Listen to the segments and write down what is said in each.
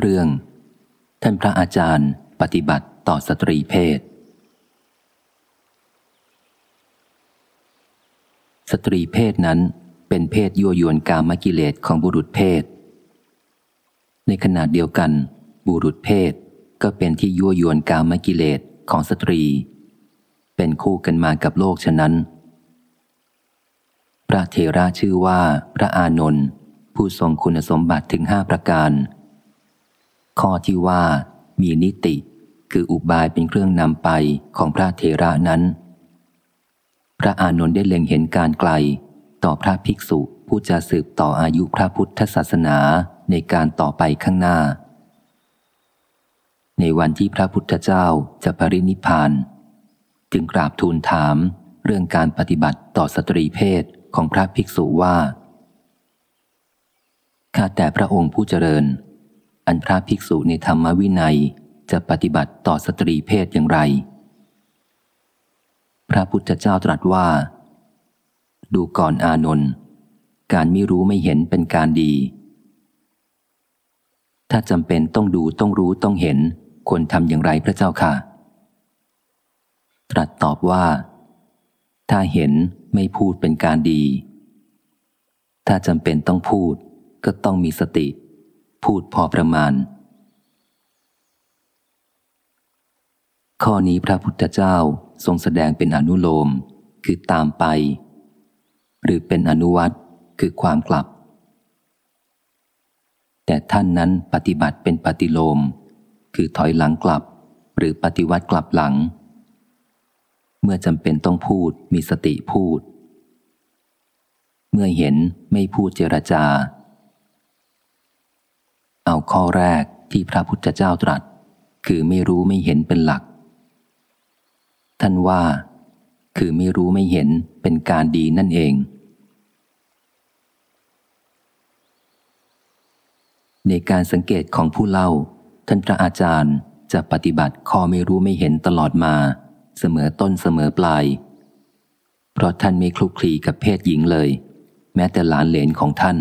เรื่อง ท่านพระอาจารย์ปฏิบัติต่อสตรีเพศ สตรีเพศนั้นเป็นเพศยั่วยวนกามกิเลสของบุรุษเพศ ในขณะเดียวกัน บุรุษเพศก็เป็นที่ยั่วยวนกามกิเลสของสตรี เป็นคู่กันมากับโลกฉะนั้น พระเถระชื่อว่าพระอานนท์ผู้ทรงคุณสมบัติถึงห้าประการ ข้อที่ว่า มีนิติ คืออุบายเป็นเครื่องนำไปของพระเทระนั้น พระอานนท์ได้เล็งเห็นการไกล ต่อพระภิกษุผู้จะสืบต่ออายุพระพุทธศาสนาในการต่อไปข้างหน้า ในวันที่พระพุทธเจ้าจะปรินิพาน จึงกราบทูลถามเรื่องการปฏิบัติต่อสตรีเพศของพระภิกษุว่าข้าแต่พระองค์ผู้เจริญ อันพระภิกษุในธรรมวินัยจะปฏิบัติต่อสตรีเพศอย่างไร พระพุทธเจ้าตรัสว่า ดูก่อนอานนท์การไม่รู้ไม่เห็นเป็นการดี ถ้าจำเป็นต้องดูต้องรู้ต้องเห็นควรทำอย่างไรพระเจ้าค่ะ ตรัสตอบว่า ถ้าเห็นไม่พูดเป็นการดี ถ้าจำเป็นต้องพูดก็ต้องมีสติ พูดพอประมาณ ข้อนี้พระพุทธเจ้าทรงแสดงเป็นอนุโลม คือตามไป หรือเป็นอนุวัตคือความกลับ แต่ท่านนั้นปฏิบัติเป็นปฏิโลม คือถอยหลังกลับ หรือปฏิวัติกลับหลัง เมื่อจำเป็นต้องพูดมีสติพูด เมื่อเห็นไม่พูดเจรจา เอาข้อแรกที่พระพุทธเจ้าตรัส คือไม่รู้ไม่เห็นเป็นหลัก ท่านว่า คือไม่รู้ไม่เห็นเป็นการดีนั่นเอง ในการสังเกตของผู้เล่า ท่านพระอาจารย์จะปฏิบัติข้อไม่รู้ไม่เห็นตลอดมา เสมอต้นเสมอปลาย เพราะท่านไม่คลุกคลีกับเพศหญิงเลย แม้แต่หลานเหลนของท่าน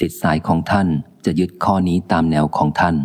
สิทธิสายของท่านจะยึดข้อนี้ตามแนวของท่าน